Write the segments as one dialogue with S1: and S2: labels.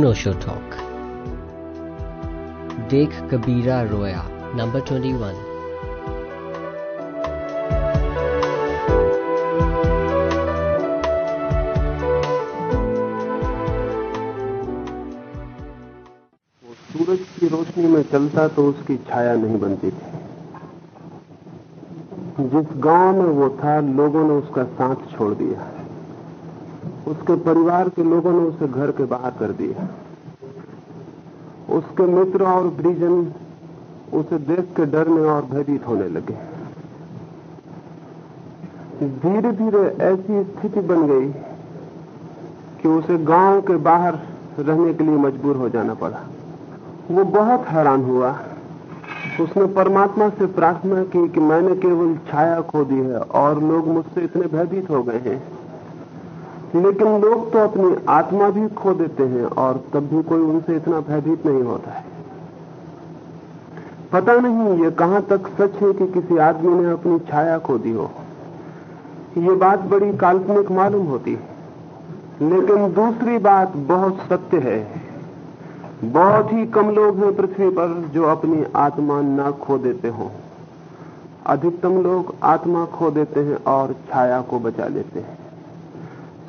S1: अनोशो talk देख कबीरा रोया number twenty one
S2: सूरज की रोशनी में चलता तो उसकी छाया नहीं बनती थी। जिस गाँव में वो था, लोगों ने उसका साथ छोड़ दिया। उसके परिवार के लोगों ने उसे घर के बाहर कर दिया। उसके मित्र और परिजन उसे देख के डरने और भयभीत होने लगे। धीरे धीरे ऐसी स्थिति बन गई कि उसे गाँव के बाहर रहने के लिए मजबूर हो जाना पड़ा। वो बहुत हैरान हुआ। उसने परमात्मा से प्रार्थना की कि मैंने केवल छाया खो दी है और लोग मुझसे इतने भयभीत हो गए हैं। लेकिन लोग तो अपनी आत्मा भी खो देते हैं और तब भी कोई उनसे इतना भयभीत नहीं होता है। पता नहीं ये कहाँ तक सच है कि किसी आदमी ने अपनी छाया खो दी हो। ये बात बड़ी काल्पनिक मालूम होती है। लेकिन दूसरी बात बहुत सत्य है। बहुत ही कम लोग हैं पृथ्वी पर जो अपनी आत्मा न खो देते हो। अधिकतम लोग आत्मा खो देते हैं और छाया को बचा लेते हैं।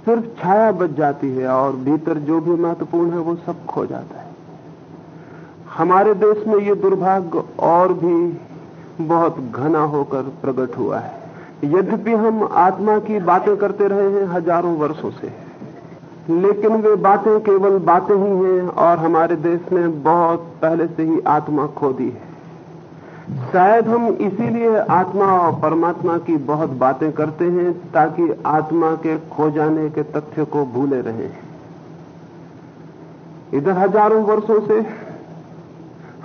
S2: सिर्फ़ छाया बच जाती है और भीतर जो भी महत्वपूर्ण है वो सब खो जाता है। हमारे देश में ये दुर्भाग्य और भी बहुत घना होकर प्रकट हुआ है। यद्यपि हम आत्मा की बातें करते रहे हैं हज़ारों वर्षों से, लेकिन वे बातें केवल बातें ही हैं और हमारे देश ने बहुत पहले से ही आत्मा खो दी है। शायद हम इसीलिए आत्मा और परमात्मा की बहुत बातें करते हैं ताकि आत्मा के खो जाने के तथ्य को भूले रहे। इधर हज़ारों वर्षों से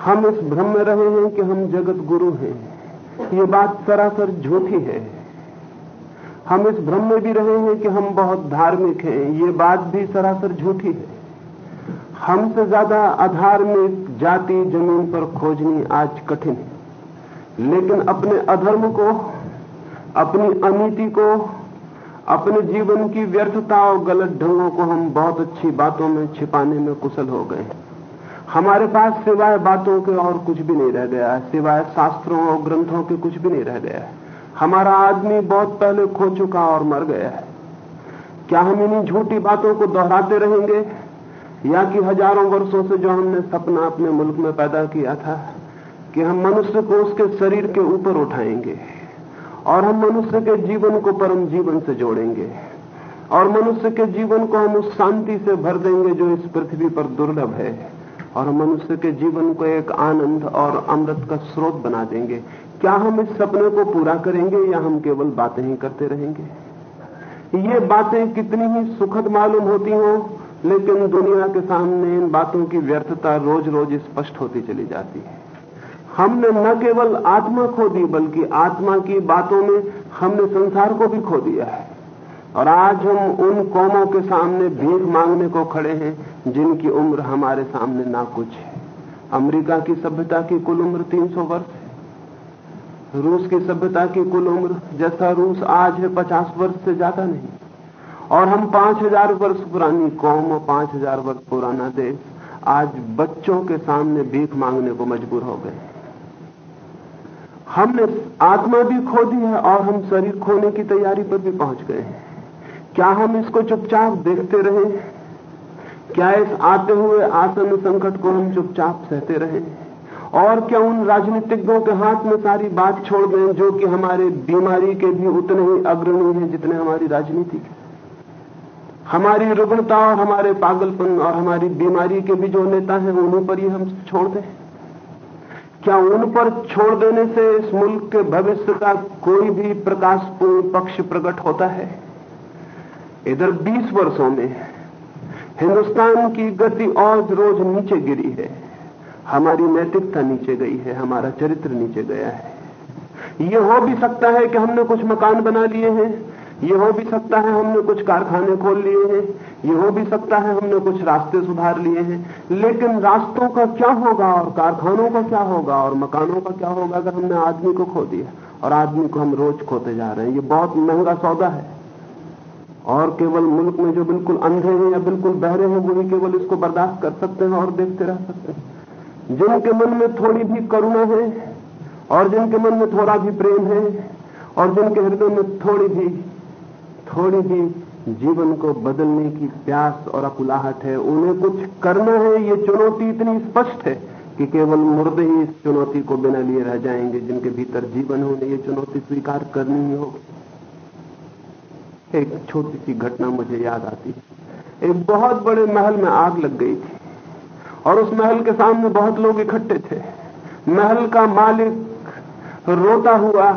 S2: हम इस भ्रम में रहे हैं कि हम जगत गुरु हैं। ये बात सरासर झूठी है। हम इस भ्रम में भी रहे हैं कि हम बहुत धार्मिक हैं। ये बात भी सरासर झूठी है। हमसे ज़्यादा अधार्मिक जाति ज़मीन पर खोजनी आज कठिन है। लेकिन अपने अधर्म को, अपनी अनीति को, अपने जीवन की व्यर्थता और गलत ढंगों को हम बहुत अच्छी बातों में छिपाने में कुशल हो गए हमारे पास सिवाय बातों के और कुछ भी नहीं रह गया है, सिवाय शास्त्रों और ग्रंथों के कुछ भी नहीं रह गया है। हमारा आदमी बहुत पहले खो चुका और मर गया है। क्या हम इन्हीं झूठी बातों को दोहराते रहेंगे? या कि हज़ारों वर्षों से जो हमने सपना अपने मुल्क में पैदा किया था कि हम मनुष्य को उसके शरीर के ऊपर उठाएँगे और हम मनुष्य के जीवन को परम जीवन से जोड़ेंगे और मनुष्य के जीवन को हम उस शांति से भर देंगे जो इस पृथ्वी पर दुर्लभ है और हम मनुष्य के जीवन को एक आनंद और अमृत का स्रोत बना देंगे। क्या हम इस सपने को पूरा करेंगे या हम केवल बातें ही करते रहेंगे? ये बातें कितनी ही सुखद मालूम होती हो, लेकिन दुनिया के सामने इन बातों की व्यर्थता रोज रोज स्पष्ट होती चली जाती है। हमने न केवल आत्मा खो दी, बल्कि आत्मा की बातों में हमने संसार को भी खो दिया है। और आज हम उन कौमों के सामने भीख मांगने को खड़े हैं, जिनकी उम्र हमारे सामने ना कुछ है। अमेरिका की सभ्यता की कुल उम्र 300 वर्ष है। रूस की सभ्यता की कुल उम्र जैसा रूस आज है, पचास वर्ष से ज़्यादा नहीं। और हम पाँच हज़ार वर्ष पुरानी कौम और पाँच हज़ार वर्ष पुराना देश आज बच्चों के सामने भीख मांगने को मजबूर हो गए हमने आत्मा भी खो दी है और हम शरीर खोने की तैयारी पर भी पहुँच गए हैं। क्या हम इसको चुपचाप देखते रहे? क्या इस आते हुए आसन संकट को हम चुपचाप सहते रहे? और क्या उन राजनीतिज्ञों के हाथ में सारी बात छोड़ दें जो कि हमारे बीमारी के भी उतने ही अग्रणी हैं जितने हमारी राजनीति के? हमारी रुग्णता और हमारे पागलपन और हमारी बीमारी के भी जो नेता हैं, उन्हीं पर ही हम छोड़ दें। क्या उन पर छोड़ देने से इस मुल्क के भविष्य का कोई भी प्रकाशपूर्ण पक्ष प्रकट होता है? इधर 20 वर्षों में हिंदुस्तान की गति और रोज नीचे गिरी है। हमारी नैतिकता नीचे गई है, हमारा चरित्र नीचे गया है। ये हो भी सकता है कि हमने कुछ मकान बना लिए हैं ये हो भी सकता है हमने कुछ कारखाने खोल लिए हैं, ये हो भी सकता है हमने कुछ रास्ते सुधार लिए हैं, लेकिन रास्तों का क्या होगा और कारखानों का क्या होगा और मकानों का क्या होगा अगर हमने आदमी को खो दिया? और आदमी को हम रोज खोते जा रहे हैं, ये बहुत महँगा सौदा है। और केवल मुल्क में जो बिल्कुल अंधे हैं या बिल्कुल बहरे हैं वो वही केवल इसको बर्दाश्त कर सकते हैं और देखते रह सकते हैं। जिनके मन में थोड़ी भी करुणा है, और जिनके मन में थोड़ा भी प्रेम है, और जिनके हृदय में थोड़ी भी थोड़ी भी जीवन को बदलने की प्यास और अकुलाहट है, उन्हें कुछ करना है, ये चुनौती इतनी स्पष्ट है कि केवल मुर्दे ही इस चुनौती को बिना लिए रह जाएँगे, जिनके भीतर जीवन हो, उन्हें ये चुनौती स्वीकार करनी ही होगी। एक छोटी सी घटना मुझे याद आती है। एक बहुत बड़े महल में आग लग गई थी, और उस महल के सामने बहुत लोग इकट्ठे थे। महल का मालिक रोता हुआ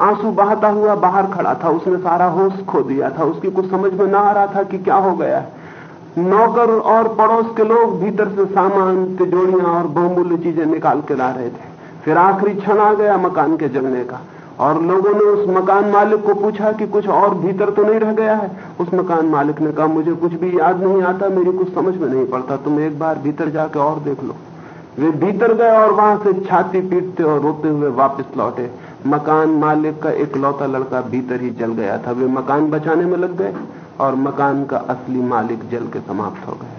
S2: आँसू बहाता हुआ बाहर खड़ा था, उसने सारा होश खो दिया था। उसकी कुछ समझ में ना आ रहा था कि क्या हो गया। नौकर और पड़ोस के लोग भीतर से सामान तिजोड़ियाँ और बहुमूल्य चीज़ें निकाल के ला रहे थे। फिर आखिरी क्षण आ गया मकान के जलने का। और लोगों ने उस मकान मालिक को पूछा कि कुछ और भीतर तो नहीं रह गया है? उस मकान मालिक ने कहा, मुझे कुछ भी याद नहीं आता, मेरी कुछ समझ में नहीं पड़ता। तुम एक बार भीतर जाके और देख लो। वे भीतर गए और वहाँ से छाती पीटते और रोते हुए वापस लौटे। मकान मालिक का एक लौता लड़का भीतर ही जल गया था। वे मकान बचाने में लग गए और मकान का असली मालिक जल के समाप्त हो गया।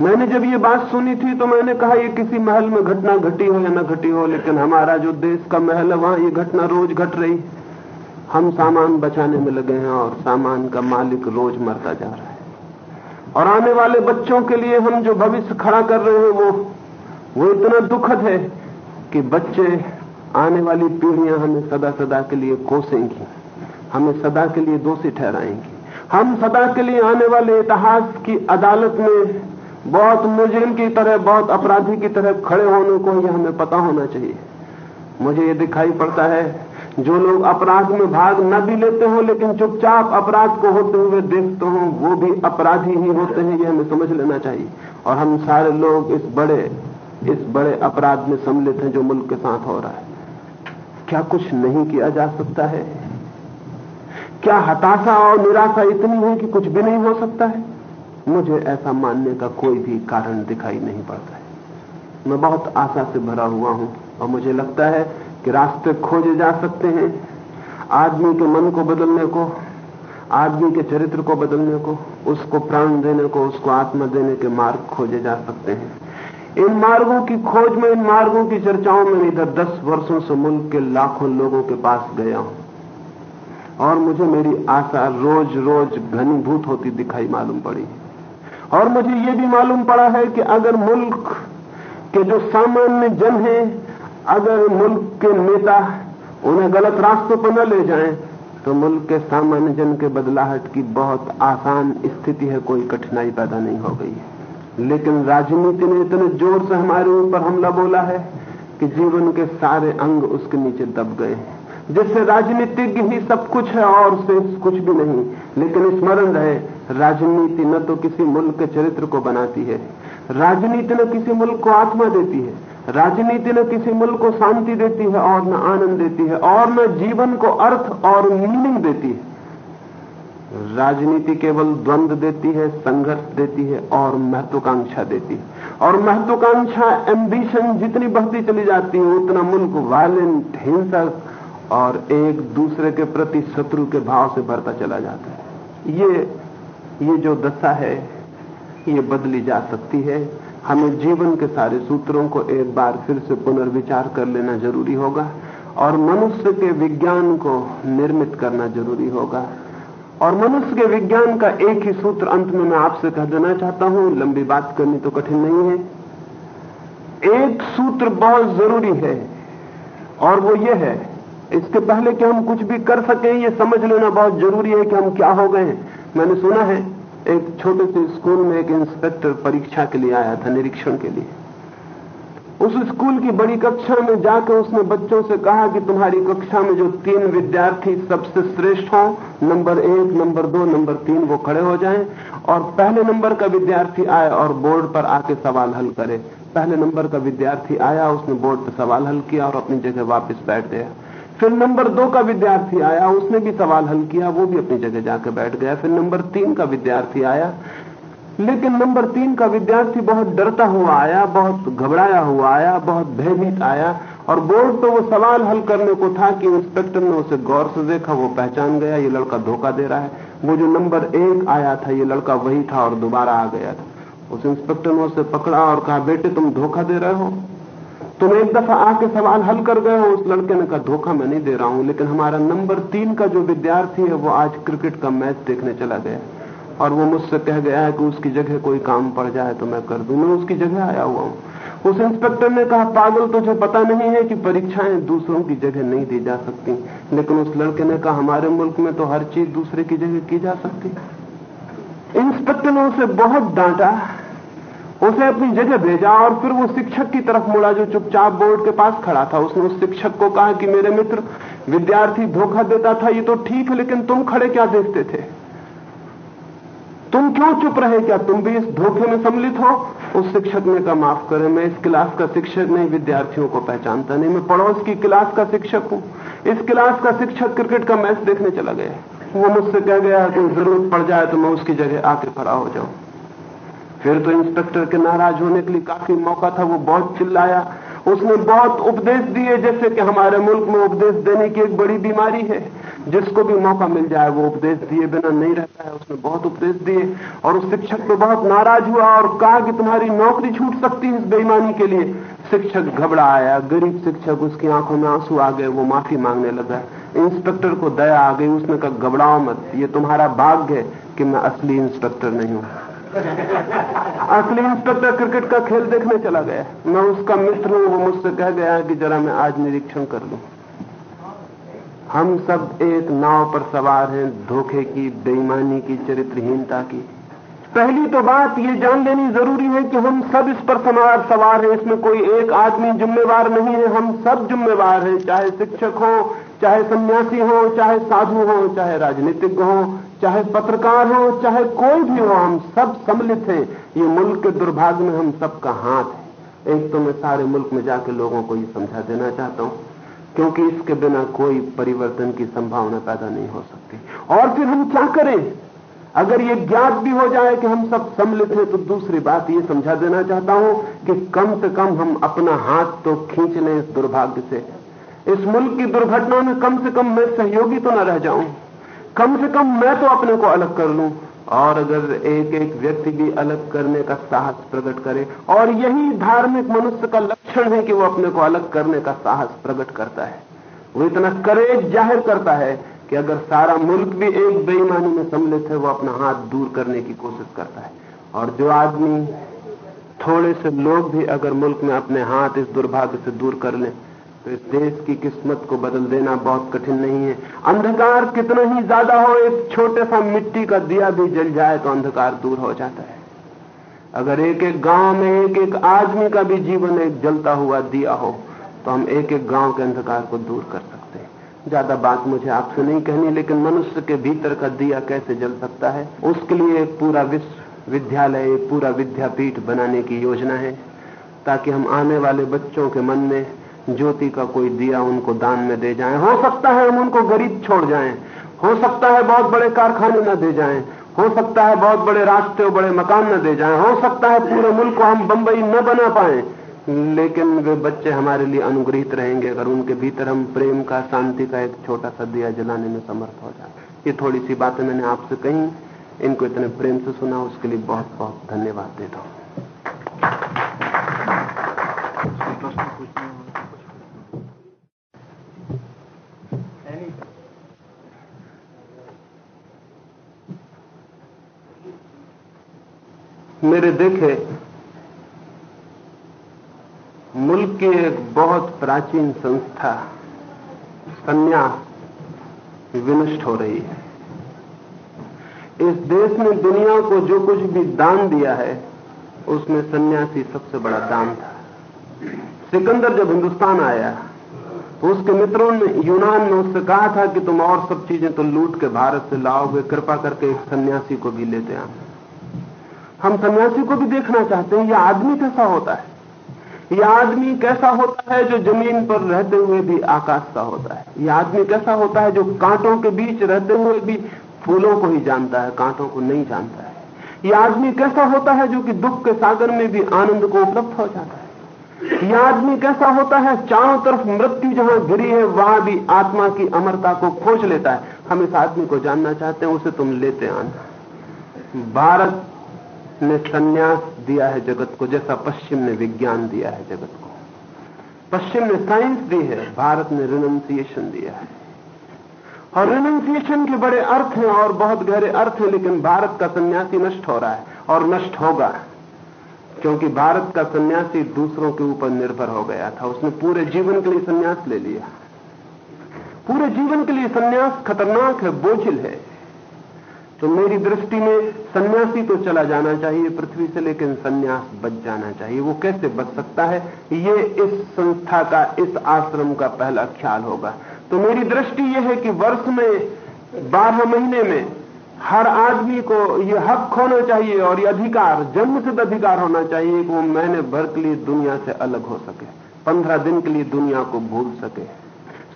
S2: मैंने जब ये बात सुनी थी तो मैंने कहा, ये किसी महल में घटना घटी हो या न घटी हो, लेकिन हमारा जो देश का महल है, वहाँ ये घटना रोज घट रही। हम सामान बचाने में लगे हैं और सामान का मालिक रोज मरता जा रहा है। और आने वाले बच्चों के लिए हम जो भविष्य खड़ा कर रहे हैं, वो वो इतना दुखद है कि बच्चे आने वाली पीढ़ियाँ हमें सदा सदा के लिए कोसेंगी। हमें सदा के लिए दोषी ठहराएँगी। हम सदा के लिए आने वाले इतिहास की अदालत में बहुत मुजरिम की तरह, बहुत अपराधी की तरह खड़े होने को यह हमें पता होना चाहिए। मुझे ये दिखाई पड़ता है, जो लोग अपराध में भाग न भी लेते हो, लेकिन चुपचाप अपराध को होते हुए देखते हो, वो भी अपराधी ही होते हैं, ये हमें समझ लेना चाहिए। और हम सारे लोग इस बड़े इस बड़े अपराध में सम्मिलित हैं जो मुल्क के साथ हो रहा है। क्या कुछ नहीं किया जा सकता है? क्या हताशा और निराशा इतनी है कि कुछ भी नहीं हो सकता है? मुझे ऐसा मानने का कोई भी कारण दिखाई नहीं पड़ता है। मैं बहुत आशा से भरा हुआ हूँ और मुझे लगता है कि रास्ते खोजे जा सकते हैं। आदमी के मन को बदलने को, आदमी के चरित्र को बदलने को, उसको प्राण देने को, उसको आत्मा देने के मार्ग खोजे जा सकते हैं। इन मार्गों की खोज में, इन मार्गों की चर्चाओं में इधर दस वर्षों से मुल्क के लाखों लोगों के पास गया हूँ। और मुझे मेरी आशा रोज रोज घनीभूत होती दिखाई मालूम पड़ी। और मुझे ये भी मालूम पड़ा है कि अगर मुल्क के जो सामान्य जन हैं, अगर मुल्क के नेता उन्हें गलत रास्तों पर न ले जाएँ तो मुल्क के सामान्य जन के बदलाहट की बहुत आसान स्थिति है, कोई कठिनाई पैदा नहीं हो गई है। लेकिन राजनीति ने इतने ज़ोर से हमारे ऊपर हमला बोला है कि जीवन के सारे अंग उसके नीचे दब गए हैं। जिससे राजनीतिज्ञ ही सब कुछ है और से कुछ भी नहीं। लेकिन स्मरण रहे, राजनीति न तो किसी मुल्क के चरित्र को बनाती है। राजनीति न किसी मुल्क को आत्मा देती है। राजनीति न किसी मुल्क को शांति देती है और न आनंद देती है और न जीवन को अर्थ और मीनिंग देती है। राजनीति केवल द्वंद देती है, संघर्ष देती है और महत्वाकांक्षा देती है। और महत्वाकांक्षा एम्बिशन जितनी बढ़ती चली जाती है, उतना मुल्क वायलेंट हिंसक और एक दूसरे के प्रति शत्रु के भाव से भरता चला जाता है। ये ये जो दशा है, ये बदली जा सकती है। हमें जीवन के सारे सूत्रों को एक बार फिर से पुनर्विचार कर लेना ज़रूरी होगा और मनुष्य के विज्ञान को निर्मित करना ज़रूरी होगा। और मनुष्य के विज्ञान का एक ही सूत्र अंत में मैं आपसे कह देना चाहता हूँ, लंबी बात करनी तो कठिन नहीं है। एक सूत्र बहुत ज़रूरी है, और वो ये है, इसके पहले कि हम कुछ भी कर सकें, ये समझ लेना बहुत ज़रूरी है कि हम क्या हो गए हैं। मैंने सुना है, एक छोटे से स्कूल में एक इंस्पेक्टर परीक्षा के लिए आया था, निरीक्षण के लिए। उस स्कूल की बड़ी कक्षा में जाकर उसने बच्चों से कहा कि तुम्हारी कक्षा में जो तीन विद्यार्थी सबसे श्रेष्ठ हों, नंबर एक, नंबर दो, नंबर तीन, वो खड़े हो जाएँ और पहले नंबर का विद्यार्थी आए और बोर्ड पर आके सवाल हल करे। पहले नंबर का विद्यार्थी आया, उसने बोर्ड पर सवाल हल किया और अपनी जगह वापस बैठ गया। फिर नंबर दो का विद्यार्थी आया, उसने भी सवाल हल किया, वो भी अपनी जगह जाकर बैठ गया। फिर नंबर तीन का विद्यार्थी आया लेकिन नंबर तीन का विद्यार्थी बहुत डरता हुआ आया, बहुत घबराया हुआ आया, बहुत भयभीत आया और बोर्ड तो वो सवाल हल करने को था कि इंस्पेक्टर ने उसे गौर से देखा, वो पहचान गया, ये लड़का धोखा दे रहा है। वो जो नंबर एक आया था, ये लड़का वही था और दोबारा आ गया था। उस इंस्पेक्टर ने उसे पकड़ा और कहा, बेटे, तुम धोखा दे रहे हो? तुम एक दफ़ा आके सवाल हल कर गए हो। उस लड़के ने कहा, धोखा मैं नहीं दे रहा हूँ, लेकिन हमारा नंबर तीन का जो विद्यार्थी है, वो आज क्रिकेट का मैच देखने चला गया और वो मुझसे कह गया है कि उसकी जगह कोई काम पड़ जाए तो मैं कर दूँ। मैं उसकी जगह आया हुआ हूँ। उस इंस्पेक्टर ने कहा, पागल, तुझे पता नहीं है कि परीक्षाएँ दूसरों की जगह नहीं दी जा सकती, लेकिन उस लड़के ने कहा, हमारे मुल्क में तो हर चीज़ दूसरे की जगह की जा सकती इंस्पेक्टर ने उसे बहुत डांटा, उसे अपनी जगह भेजा और फिर वो शिक्षक की तरफ़ मुड़ा जो चुपचाप बोर्ड के पास खड़ा था। उसने उस शिक्षक को कहा कि, मेरे मित्र, विद्यार्थी धोखा देता था, ये तो ठीक है, लेकिन तुम खड़े क्या देखते थे? तुम क्यों चुप रहे? क्या तुम भी इस धोखे में सम्मिलित हो? उस शिक्षक ने कहा, माफ़ करें, मैं इस क्लास का शिक्षक नहीं, विद्यार्थियों को पहचानता नहीं। मैं पड़ोस की क्लास का शिक्षक हूँ। इस क्लास का शिक्षक क्रिकेट का मैच देखने चला गया। वो मुझसे कह गया कोई ज़रूरत पड़ जाए तो मैं उसकी जगह आके खड़ा हो जाऊँ। फिर तो इंस्पेक्टर के नाराज़ होने के लिए काफ़ी मौका था। वो बहुत चिल्लाया। उसने बहुत उपदेश दिए, जैसे कि हमारे मुल्क में उपदेश देने की एक बड़ी बीमारी है। जिसको भी मौका मिल जाए, वो उपदेश दिए बिना नहीं रहता है। उसने बहुत उपदेश दिए और उस शिक्षक तो बहुत नाराज़ हुआ और कहा कि तुम्हारी नौकरी छूट सकती है इस बेईमानी के लिए। शिक्षक घबरा आया गरीब शिक्षक, उसकी आँखों में आँसू आ गए, वो माफ़ी मांगने लगा। इंस्पेक्टर को दया आ गई। उसने कहा, घबराओ मत, ये तुम्हारा भाग्य है कि मैं असली इंस्पेक्टर नहीं हूँ। असली इंस्पेक्टर क्रिकेट का खेल देखने चला गया। मैं उसका मित्र हूँ, वो मुझसे कह गया कि जरा मैं आज निरीक्षण कर लू। हम सब एक नाव पर सवार हैं धोखे की, बेईमानी की, चरित्रहीनता की। पहली तो बात ये जान लेनी ज़रूरी है कि हम सब इस पर समार सवार हैं। इसमें कोई एक आदमी जिम्मेवार नहीं है। हम सब जिम्मेवार हैं, चाहे शिक्षक हो, चाहे सन्यासी हो, चाहे साधु हो, चाहे राजनीतिज्ञ हो, चाहे पत्रकार हो, चाहे कोई भी हो, हम सब सम्मिलित हैं। ये मुल्क के दुर्भाग्य में हम सबका हाथ है। एक तो मैं सारे मुल्क में जाके लोगों को ये समझा देना चाहता हूँ। क्योंकि इसके बिना कोई परिवर्तन की संभावना पैदा नहीं हो सकती। और फिर हम क्या करें? अगर ये ज्ञात भी हो जाए कि हम सब सम्मिलित हैं तो दूसरी बात ये समझा देना चाहता हूँ कि कम से कम हम अपना हाथ तो खींच लें इस दुर्भाग्य से। इस मुल्क की दुर्घटना में कम से कम मैं सहयोगी तो न रह जाऊँ। कम से कम मैं तो अपने को अलग कर लूँ। और अगर एक एक व्यक्ति भी अलग करने का साहस प्रकट करे, और यही धार्मिक मनुष्य का लक्षण है कि वो अपने को अलग करने का साहस प्रकट करता है। वो इतना करेज ज़ाहिर करता है कि अगर सारा मुल्क भी एक बेईमानी में सम्मिलित है, वो अपना हाथ दूर करने की कोशिश करता है। और जो आदमी, थोड़े से लोग भी अगर मुल्क में अपने हाथ इस दुर्भाग्य से दूर कर लें तो इस देश की किस्मत को बदल देना बहुत कठिन नहीं है। अंधकार कितना ही ज़्यादा हो, एक छोटे सा मिट्टी का दिया भी जल जाए तो अंधकार दूर हो जाता है। अगर एक एक गाँव में एक एक आदमी का भी जीवन एक जलता हुआ दिया हो तो हम एक एक गाँव के अंधकार को दूर कर सकते हैं। ज़्यादा बात मुझे आपसे नहीं कहनी, लेकिन मनुष्य के भीतर का दिया कैसे जल सकता है? उसके लिए एक पूरा विश्व विद्यालय, एक पूरा विद्यापीठ बनाने की योजना है, ताकि हम आने वाले बच्चों के मन में ज्योति का कोई दिया उनको दान में दे जाएँ। हो सकता है हम उनको गरीब छोड़ जाएँ। हो सकता है बहुत बड़े कारखाने न दे जाएँ। हो सकता है बहुत बड़े रास्ते और बड़े मकान न दे जाएँ। हो सकता है पूरे मुल्क को हम बंबई न बना पाए। लेकिन वे बच्चे हमारे लिए अनुग्रहित रहेंगे अगर उनके भीतर हम प्रेम का, शांति का एक छोटा सा दिया जलाने में समर्थ हो जाए। ये थोड़ी सी बातें मैंने आपसे कही, इनको इतने प्रेम से सुना, उसके लिए बहुत बहुत धन्यवाद देता हूँ। मेरे देखे, मुल्क की एक बहुत प्राचीन संस्था संन्यास विनष्ट हो रही है। इस देश ने दुनिया को जो कुछ भी दान दिया है, उसमें सन्यासी सबसे बड़ा दान था। सिकंदर जब हिंदुस्तान आया तो उसके मित्रों ने यूनान ने उससे कहा था कि तुम और सब चीज़ें तो लूट के भारत से लाओगे, कृपा करके एक सन्यासी को भी लेते आना हम सन्यासी को भी देखना चाहते हैं यह आदमी कैसा होता है? यह आदमी कैसा होता है जो ज़मीन पर रहते हुए भी आकाश का होता है? यह आदमी कैसा होता है जो कांटों के बीच रहते हुए भी फूलों को ही जानता है, कांटों को नहीं जानता है? यह आदमी कैसा होता है जो कि दुख के सागर में भी आनंद को उपलब्ध हो जाता है? यह आदमी कैसा होता है, चारों तरफ़ मृत्यु जहाँ गिरी है, वहाँ भी आत्मा की अमरता को खोज लेता है। हम इस आदमी को जानना चाहते हैं, उसे तुम लेते आना। भारत ने सन्यास दिया है जगत को, जैसा पश्चिम ने विज्ञान दिया है जगत को। पश्चिम ने साइंस दी है, भारत ने रिनंसिएशन दिया है। और रिनंसिएशन के बड़े अर्थ हैं और बहुत गहरे अर्थ हैं, लेकिन भारत का सन्यासी नष्ट हो रहा है, और नष्ट होगा, क्योंकि भारत का सन्यासी दूसरों के ऊपर निर्भर हो गया था। उसने पूरे जीवन के लिए सन्यास ले लिया। पूरे जीवन के लिए सन्यास खतरनाक है, बोझिल है। तो मेरी दृष्टि में सन्यासी तो चला जाना चाहिए, पृथ्वी से लेकिन सन्यास बच जाना चाहिए। वो कैसे बच सकता है? ये इस संस्था का, इस आश्रम का पहला ख्याल होगा। तो मेरी दृष्टि यह है कि वर्ष में, बारह महीने में हर आदमी को ये हक होना चाहिए और ये अधिकार जन्म सिद्ध अधिकार होना चाहिए कि वो महीने भर के लिए दुनिया से अलग हो सके, पंद्रह दिन के लिए दुनिया को भूल सके।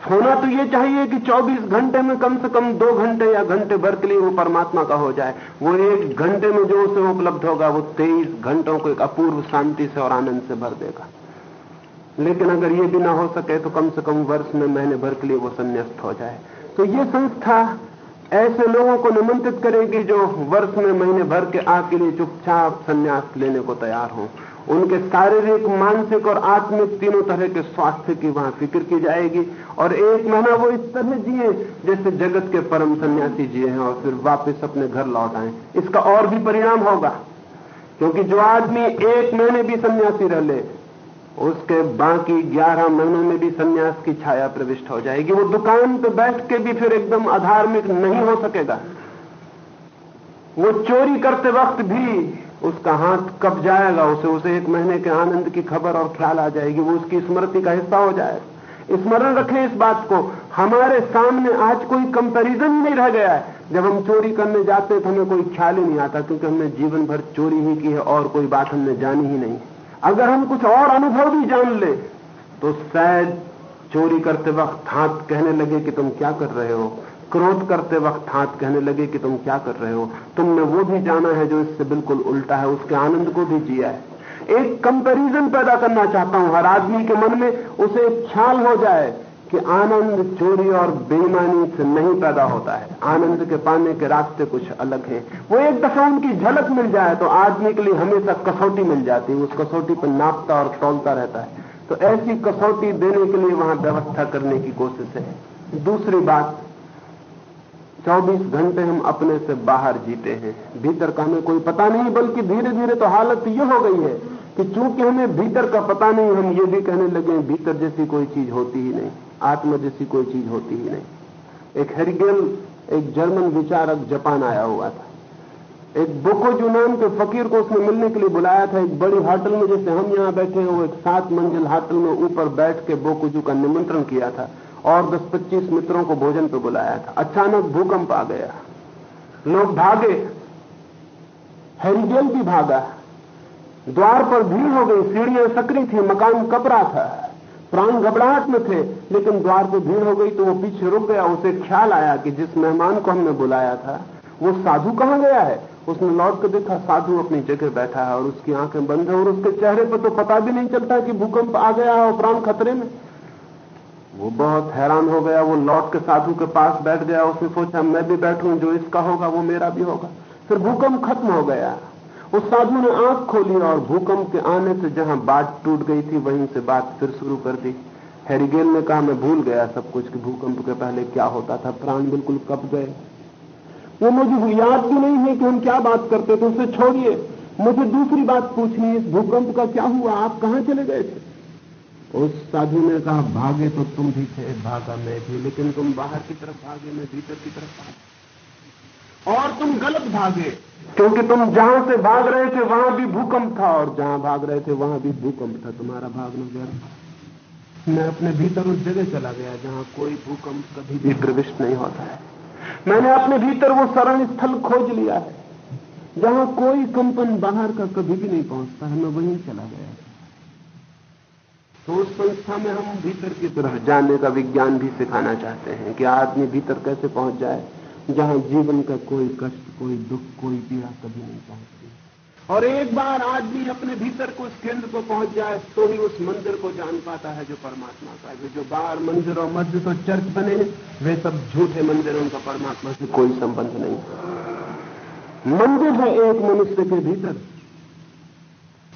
S2: होना तो ये चाहिए कि 24 घंटे में कम से कम दो घंटे या घंटे भर के लिए वो परमात्मा का हो जाए। वो एक घंटे में जो उसे उपलब्ध होगा, वो 23 घंटों को एक अपूर्व शांति से और आनंद से भर देगा। लेकिन अगर ये भी ना हो सके तो कम से कम वर्ष में, महीने भर के लिए वो संन्यास्त हो जाए। तो ये संस्था ऐसे लोगों को निमंत्रित करेगी जो वर्ष में, महीने भर के आग के लिए चुपचाप संन्यास लेने को तैयार हों। उनके शारीरिक, मानसिक और आत्मिक तीनों तरह के स्वास्थ्य की वहाँ फ़िक्र की जाएगी। और एक महीना वो इस तरह जिए जैसे जगत के परम सन्यासी जिए हैं और फिर वापस अपने घर लौट आए। इसका और भी परिणाम होगा, क्योंकि जो आदमी एक महीने भी सन्यासी रह ले, उसके बाकी ग्यारह महीनों में भी सन्यास की छाया प्रविष्ट हो जाएगी। वो दुकान पे बैठ के भी फिर एकदम अधार्मिक नहीं हो सकेगा। वो चोरी करते वक्त भी उसका हाथ कब जाएगा, उसे उसे एक महीने के आनंद की खबर और ख्याल आ जाएगी, वो उसकी स्मृति का हिस्सा हो जाएगा। स्मरण रखें इस बात को, हमारे सामने आज कोई कंपैरिजन नहीं रह गया है। जब हम चोरी करने जाते हैं तो हमें कोई ख्याल ही नहीं आता, क्योंकि हमने जीवन भर चोरी ही की है और कोई बात हमने जानी ही नहीं। अगर हम कुछ और अनुभव भी जान ले तो शायद चोरी करते वक्त हाथ कहने लगे कि तुम क्या कर रहे हो। क्रोध करते वक्त हाथ कहने लगे कि तुम क्या कर रहे हो? तुमने वो भी जाना है जो इससे बिल्कुल उल्टा है, उसके आनंद को भी जिया है। एक कंपैरिजन पैदा करना चाहता हूँ। हर आदमी के मन में उसे ख्याल हो जाए कि आनंद चोरी और बेईमानी से नहीं पैदा होता है। आनंद के पाने के रास्ते कुछ अलग हैं। वो एक दफ़ा उनकी झलक मिल जाए तो आदमी के लिए हमेशा कसौटी मिल जाती है। उस कसौटी पर नापता और तोलता रहता है। तो ऐसी कसौटी देने के लिए वहाँ व्यवस्था करने की कोशिश है। दूसरी बात 24 घंटे हम अपने से बाहर जीते हैं। भीतर का हमें कोई पता नहीं, बल्कि धीरे धीरे तो हालत यह हो गई है कि चूँकि हमें भीतर का पता नहीं, हम ये भी कहने लगे भीतर जैसी कोई चीज़ होती ही नहीं, आत्मा जैसी कोई चीज़ होती ही नहीं। एक हेरिगेल, एक जर्मन विचारक जापान आया हुआ था। एक बोकोजू नाम के फकीर को उसने मिलने के लिए बुलाया था, एक बड़ी होटल में, जैसे हम यहाँ बैठे हैं, वो एक सात मंजिल होटल में ऊपर बैठ के बोकोजू का निमंत्रण किया था। और 10-25 मित्रों को भोजन पे बुलाया था। अचानक भूकंप आ गया। लोग भागे। हेरिगेल भी भागा। द्वार पर भीड़ हो गई। सीढ़ियाँ सकरी थी। मकान कपरा था। प्राण घबराहट में थे, लेकिन द्वार पर भीड़ हो गई तो वो पीछे रुक गया। उसे ख्याल आया कि जिस मेहमान को हमने बुलाया था, वो साधु कहाँ गया है? उसने लौट कर देखा साधु अपनी जगह बैठा है और उसकी आँखें बंद है और उसके चेहरे पर तो पता भी नहीं चलता कि भूकंप आ गया है और प्राण खतरे में। वो बहुत हैरान हो गया, वो लौट के साधु के पास बैठ गया, उसने सोचा, मैं भी बैठूं, जो इसका होगा, वो मेरा भी होगा। फिर भूकंप खत्म हो गया। उस साधु ने आँख खोली और भूकंप के आने से जहाँ बात टूट गई थी, वहीं से बात फिर शुरू कर दी। हैरिगेल ने कहा, मैं भूल गया सब कुछ कि भूकंप के पहले क्या होता था, प्राण बिल्कुल कब गए। वो मुझे याद भी नहीं है कि हम क्या बात करते थे, उसे छोड़िए। मुझे दूसरी बात पूछनी इस भूकंप का क्या हुआ, आप कहाँ चले गए थे? उस साधु ने कहा, भागे तो तुम भी थे, भागा मैं भी, लेकिन तुम बाहर की तरफ़ भागे, मैं भीतर की तरफ़ भागे। और तुम गलत भागे। क्योंकि तुम जहाँ से भाग रहे थे, वहाँ भी भूकंप था, और जहाँ भाग रहे थे, वहाँ भी भूकंप था। तुम्हारा भागना व्यर्थ मैं अपने भीतर उस जगह चला गया, जहाँ कोई भूकंप कभी भी प्रविष्ट नहीं होता है। मैंने अपने भीतर वो शरण स्थल खोज लिया है, जहाँ कोई कंपन बाहर का कभी भी नहीं पहुँचता है। मैं वहीं चला गया। तो उस संस्था में हम भीतर की तरफ़ जाने का विज्ञान भी सिखाना चाहते हैं कि आदमी भीतर कैसे पहुँच जाए, जहाँ जीवन का कोई कष्ट, कोई दुख, कोई पीड़ा कभी नहीं पहुँचती। और एक बार आदमी अपने भीतर को उस केंद्र को पहुँच जाए तो ही उस मंदिर को जान पाता है जो परमात्मा का है। जो बाहर मंदिर और मस्जिद और चर्च बने वे सब झूठे मंदिर उनका परमात्मा से कोई संबंध नहीं। मंदिर है एक मनुष्य के भीतर,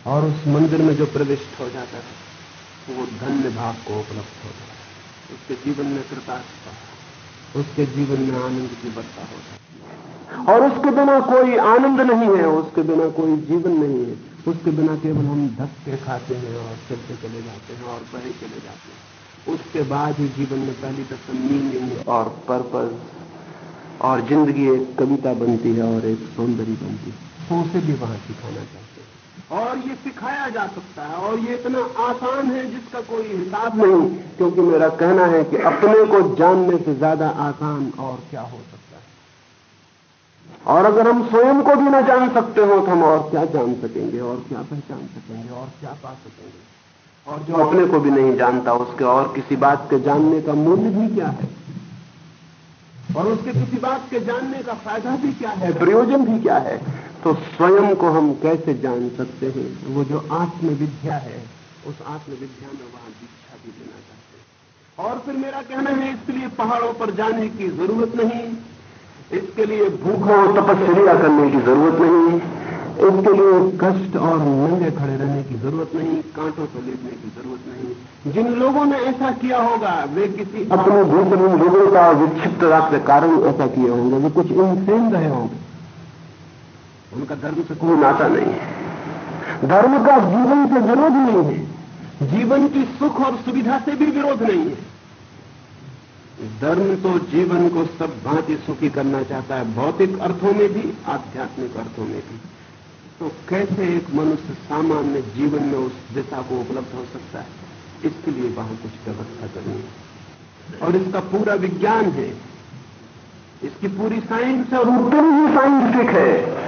S2: और उस मंदिर में जो प्रविष्ट हो जाता है वो धन्य भाव को उपलब्ध है उसके जीवन में कृतार्थता उसके जीवन में आनंद की वर्षा है और उसके बिना कोई आनंद नहीं है, उसके बिना कोई जीवन नहीं है। उसके बिना केवल हम धक्के खाते हैं और चलते चले जाते हैं और बहे चले जाते हैं। उसके बाद ही जीवन में पहली तक मीनिंग और पर्पज और ज़िंदगी एक कविता बनती है और एक सौंदर्य बनती है। तो उसे भी वहाँ सिखाना चाहिए। और ये सिखाया जा सकता है और ये इतना आसान है जिसका कोई हिसाब नहीं क्योंकि मेरा कहना है कि अपने को जानने से ज़्यादा आसान और क्या हो सकता है? और अगर हम स्वयं को भी ना जान सकते हो तो हम और क्या जान सकेंगे, और क्या पहचान सकेंगे, और क्या पा सकेंगे? और जो अपने को भी नहीं जानता, उसके और किसी बात के जानने का मूल्य भी क्या है? और उसके किसी बात के जानने का फ़ायदा भी क्या है? प्रयोजन भी क्या है? तो स्वयं को हम कैसे जान सकते हैं? वो जो आत्मविद्या है, उस आत्मविद्या में वहाँ दीक्षा भी देना चाहते हैं। और फिर मेरा कहना है, इसके लिए पहाड़ों पर जाने की ज़रूरत नहीं। इसके लिए भूखों और तपस्या करने की ज़रूरत नहीं। इसके लिए कष्ट और नंगे खड़े रहने की ज़रूरत नहीं, कांटों से लेटने की ज़रूरत नहीं। जिन लोगों ने ऐसा किया होगा, वे किसी अपने भीतर लोगों का विक्षिप्तता के कारण ऐसा किए होंगे वे कुछ इंसेन रहे होंगे। उनका धर्म से कोई नाता नहीं है। धर्म का जीवन से विरोध नहीं है। जीवन की सुख और सुविधा से भी विरोध नहीं है। धर्म तो जीवन को सब भांति सुखी करना चाहता है, भौतिक अर्थों में भी, आध्यात्मिक अर्थों में भी। तो कैसे एक मनुष्य सामान्य जीवन में उस दिशा को उपलब्ध हो सकता है? इसके लिए वहाँ कुछ व्यवस्था करनी है। और इसका पूरा विज्ञान है। इसकी पूरी साइंस और ही साइंटिफिक है।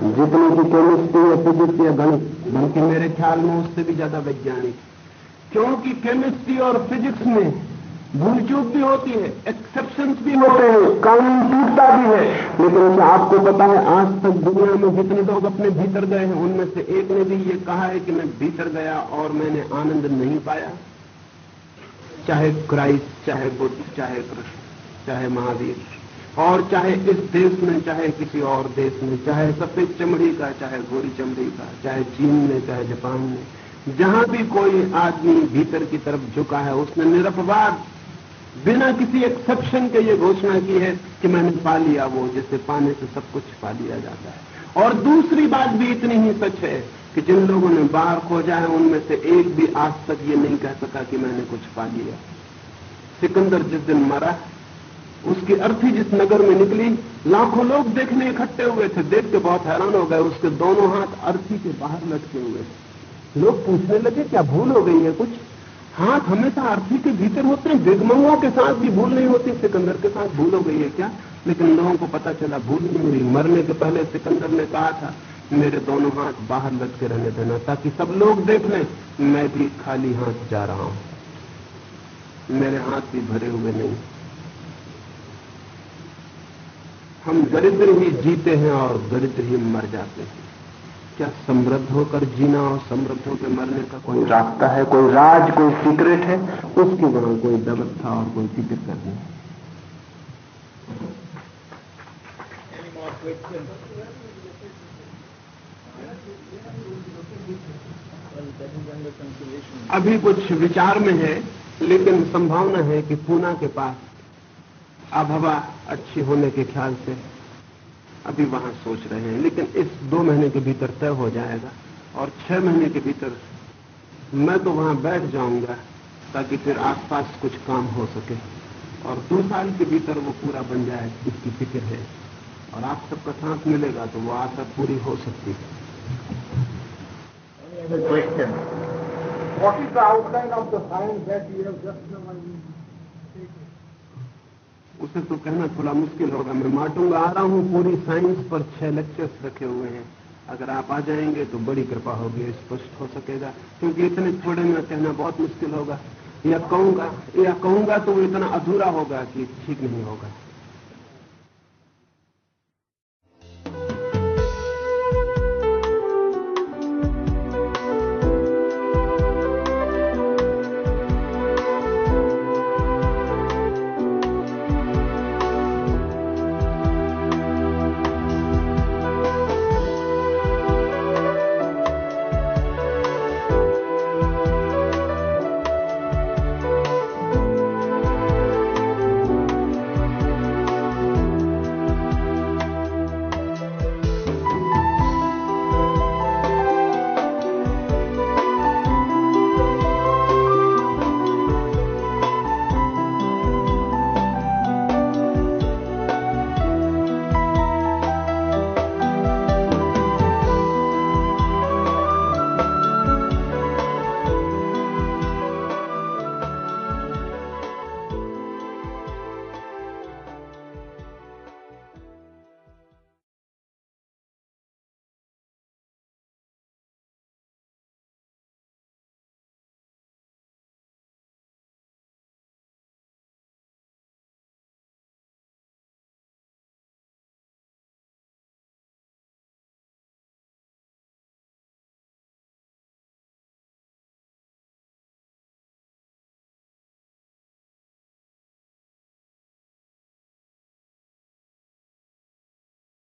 S2: जितने की केमिस्ट्री या फिजिक्स या गणित, बल्कि मेरे ख्याल में उससे भी ज़्यादा वैज्ञानिक। क्योंकि केमिस्ट्री और फिजिक्स में भूल चूक भी होती है एक्सेप्शंस भी होते हैं कानून टूटता भी है। लेकिन आपको पता है आज तक दुनिया में जितने लोग अपने भीतर गए हैं, उनमें से एक ने भी ये कहा है कि मैं भीतर गया और मैंने आनंद नहीं पाया। चाहे क्राइस्ट चाहे बुद्ध, चाहे कृष्ण, चाहे महावीर। और चाहे इस देश में, चाहे किसी और देश में, चाहे सफ़ेद चमड़ी का, चाहे गोरी चमड़ी का, चाहे चीन में, चाहे जापान में, जहाँ भी कोई आदमी भीतर की तरफ़ झुका है, उसने निरपवाद, बिना किसी एक्सेप्शन के ये घोषणा की है कि मैंने पा लिया वो, जिससे पाने से सब कुछ पा लिया जाता है। और दूसरी बात भी इतनी ही सच है कि जिन लोगों ने बाहर खोजा है, उनमें से एक भी आज तक ये नहीं कह सका कि मैंने कुछ पा लिया। सिकंदर जिस दिन मरा उसकी अर्थी जिस नगर में निकली, लाखों लोग देखने इकट्ठे हुए थे। देख के बहुत हैरान हो गए, उसके दोनों हाथ अर्थी के बाहर लटके हुए लोग पूछने लगे, क्या भूल हो गई है कुछ? हाथ हमेशा अर्थी के भीतर होते हैं, दिग्मंगों के साथ भी भूल नहीं होती, सिकंदर के साथ भूल हो गई है क्या? लेकिन लोगों को पता चला, भूल नहीं हुई। मरने के पहले सिकंदर ने कहा था, मेरे दोनों हाथ बाहर लटके रहने देना, ताकि सब लोग देख लें, मैं भी खाली हाथ जा रहा हूँ। मेरे हाथ भी भरे हुए नहीं। हम दरिद्र ही जीते हैं और दरिद्र ही मर जाते हैं। क्या समृद्ध होकर जीना और समृद्ध होकर मरने का कोई रास्ता है कोई राज कोई सीक्रेट है? उसकी वहाँ कोई व्यवस्था और कोई फ़िक्र करनी है अभी कुछ विचार में है लेकिन संभावना है कि पूना के पास आबहवा अच्छी होने के ख्याल से अभी वहाँ सोच रहे हैं लेकिन इस दो महीने के भीतर तय हो जाएगा और छह महीने के भीतर मैं तो वहाँ बैठ जाऊँगा ताकि फिर आसपास कुछ काम हो सके और दो साल के भीतर वो पूरा बन जाए इसकी फ़िक्र है। और आप सबका साथ मिलेगा तो वो आशा पूरी हो सकती है। What is the outline of the science that you have just उसे तो कहना थोड़ा मुश्किल होगा। मैं माटूँगा, आ रहा हूँ। पूरी साइंस पर छह लेक्चर्स रखे हुए हैं। अगर आप आ जाएँगे तो बड़ी कृपा होगी स्पष्ट हो सकेगा। क्योंकि इतने थोड़े में कहना बहुत मुश्किल होगा। या कहूँगा या कहूँगा तो वो इतना अधूरा होगा कि ठीक नहीं होगा।